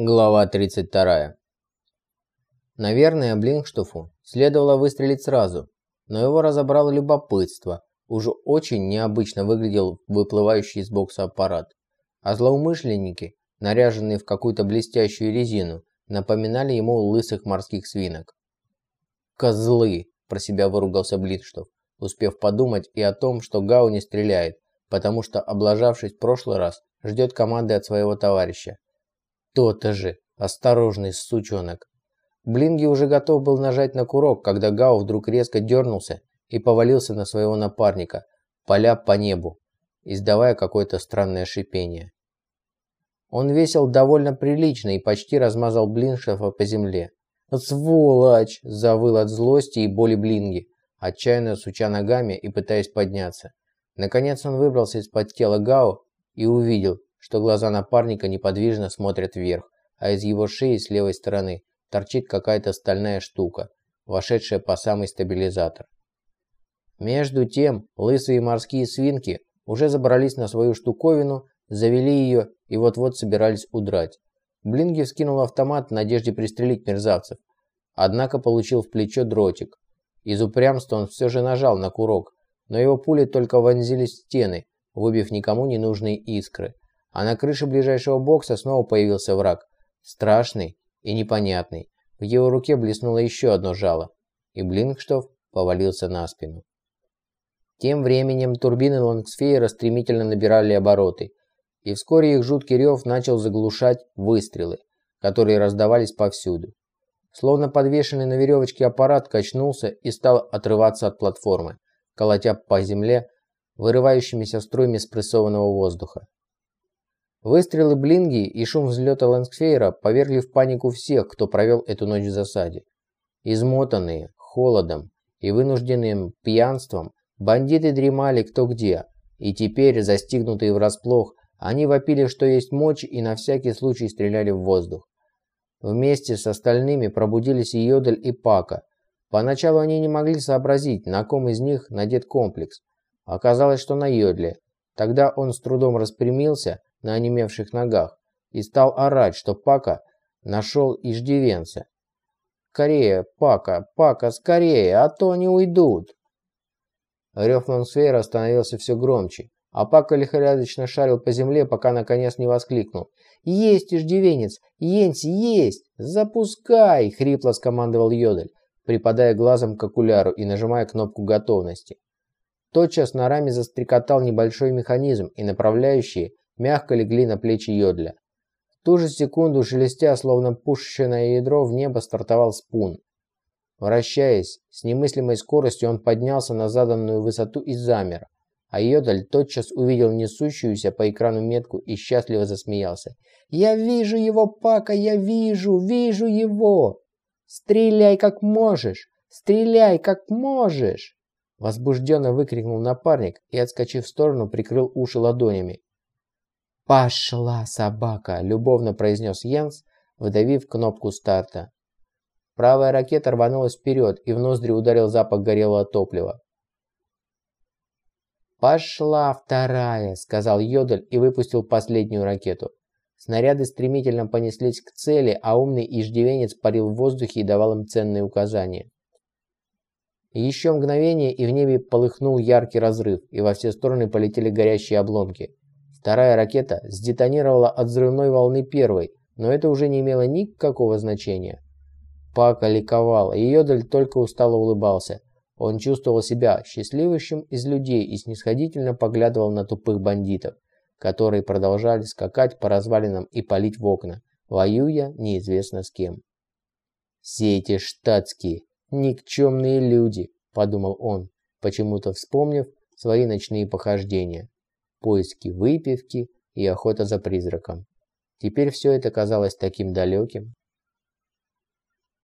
Глава 32. Наверное, Блинкштофу следовало выстрелить сразу, но его разобрало любопытство. Уже очень необычно выглядел выплывающий из бокса аппарат. А злоумышленники, наряженные в какую-то блестящую резину, напоминали ему лысых морских свинок. «Козлы!» – про себя выругался Блинкштоф, успев подумать и о том, что Гау не стреляет, потому что, облажавшись в прошлый раз, ждет команды от своего товарища. То-то же, осторожный сучонок. Блинги уже готов был нажать на курок, когда Гао вдруг резко дернулся и повалился на своего напарника, поля по небу, издавая какое-то странное шипение. Он весил довольно прилично и почти размазал Блиншефа по земле. «Сволочь!» – завыл от злости и боли Блинги, отчаянно суча ногами и пытаясь подняться. Наконец он выбрался из-под тела Гао и увидел, что глаза напарника неподвижно смотрят вверх, а из его шеи с левой стороны торчит какая-то стальная штука, вошедшая по самый стабилизатор. Между тем, лысые морские свинки уже забрались на свою штуковину, завели ее и вот-вот собирались удрать. Блинги вскинул автомат в надежде пристрелить мерзавцев, однако получил в плечо дротик. Из упрямства он все же нажал на курок, но его пули только вонзились в стены, выбив никому не нужные искры. А на крыше ближайшего бокса снова появился враг. Страшный и непонятный. В его руке блеснуло еще одно жало, и Блинкштоф повалился на спину. Тем временем турбины Лонгсфейера стремительно набирали обороты, и вскоре их жуткий рев начал заглушать выстрелы, которые раздавались повсюду. Словно подвешенный на веревочке аппарат качнулся и стал отрываться от платформы, колотя по земле вырывающимися струями спрессованного воздуха. Выстрелы Блинги и шум взлета Лэнгсфейра повергли в панику всех, кто провел эту ночь в засаде. Измотанные, холодом и вынужденным пьянством, бандиты дремали кто где, и теперь, застигнутые врасплох, они вопили, что есть мочь, и на всякий случай стреляли в воздух. Вместе с остальными пробудились и Йодель, и Пака. Поначалу они не могли сообразить, на ком из них надет комплекс. Оказалось, что на Йодле. Тогда он с трудом распрямился, на онемевших ногах и стал орать, что Пака нашел иждивенца. «Скорее, Пака, Пака, скорее, а то они уйдут!» Рев Монсфейра становился все громче, а Пака лихорадочно шарил по земле, пока наконец не воскликнул. «Есть иждивенец! Йенси, есть! Запускай!» — хрипло скомандовал Йодель, припадая глазом к окуляру и нажимая кнопку готовности. Тотчас на раме застрекотал небольшой механизм, и направляющие мягко легли на плечи Йодля. В ту же секунду, шелестя, словно пушечное ядро, в небо стартовал спун. Вращаясь, с немыслимой скоростью он поднялся на заданную высоту и замер, а Йодаль тотчас увидел несущуюся по экрану метку и счастливо засмеялся. «Я вижу его, Пака, я вижу, вижу его! Стреляй как можешь! Стреляй как можешь!» Возбужденно выкрикнул напарник и, отскочив в сторону, прикрыл уши ладонями. «Пошла собака!» – любовно произнес Йенс, выдавив кнопку старта. Правая ракета рванулась вперед, и в ноздри ударил запах горелого топлива. «Пошла вторая!» – сказал Йодель и выпустил последнюю ракету. Снаряды стремительно понеслись к цели, а умный иждивенец парил в воздухе и давал им ценные указания. Еще мгновение, и в небе полыхнул яркий разрыв, и во все стороны полетели горящие обломки. Вторая ракета сдетонировала от взрывной волны первой, но это уже не имело никакого значения. Пака ликовал, и Йодель только устало улыбался. Он чувствовал себя счастливейшим из людей и снисходительно поглядывал на тупых бандитов, которые продолжали скакать по развалинам и палить в окна, воюя неизвестно с кем. «Все эти штатские, никчемные люди», – подумал он, почему-то вспомнив свои ночные похождения поиски выпивки и охота за призраком. Теперь все это казалось таким далеким.